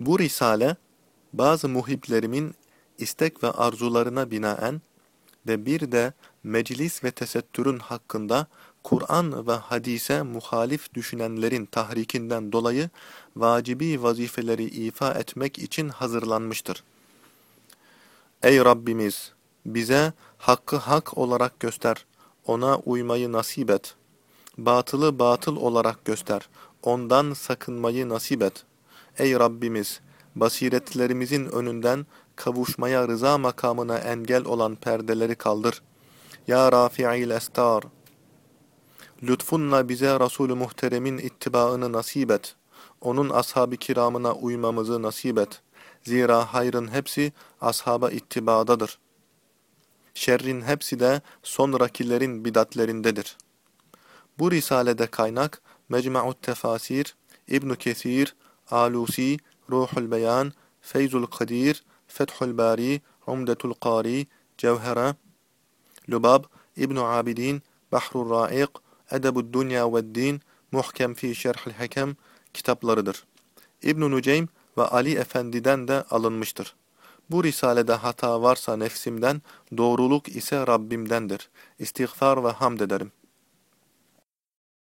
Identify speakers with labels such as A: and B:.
A: Bu risale, bazı muhiplerimin istek ve arzularına binaen ve bir de meclis ve tesettürün hakkında Kur'an ve hadise muhalif düşünenlerin tahrikinden dolayı vacibi vazifeleri ifa etmek için hazırlanmıştır. Ey Rabbimiz! Bize hakkı hak olarak göster, ona uymayı nasip et. Batılı batıl olarak göster, ondan sakınmayı nasip et. Ey Rabbimiz! Basiretlerimizin önünden kavuşmaya rıza makamına engel olan perdeleri kaldır. Ya Rafi'il Estar! Lütfunla bize Resul-ü Muhterem'in ittibaını nasip et. Onun ashab-ı kiramına uymamızı nasip et. Zira hayrın hepsi ashaba ittibadadır. Şerrin hepsi de sonrakilerin bidatlerindedir. Bu risalede kaynak Mecmu'ut Tefasir, İbn Kesir, Alusi, Ruhul Beyan, Feyzul Kadir, Fethül Bari, Umdetul Qari, Cevhere, Lubab, İbn Abidin, Bahrul Raik, Edebud Dünya ve Din, Muhkem fi Şerhül Hekem kitaplarıdır. İbn Nuceym ve Ali Efendi'den de alınmıştır. Bu risalede hata varsa nefsimden, doğruluk ise Rabbimdendir. İstiğfar ve hamd ederim.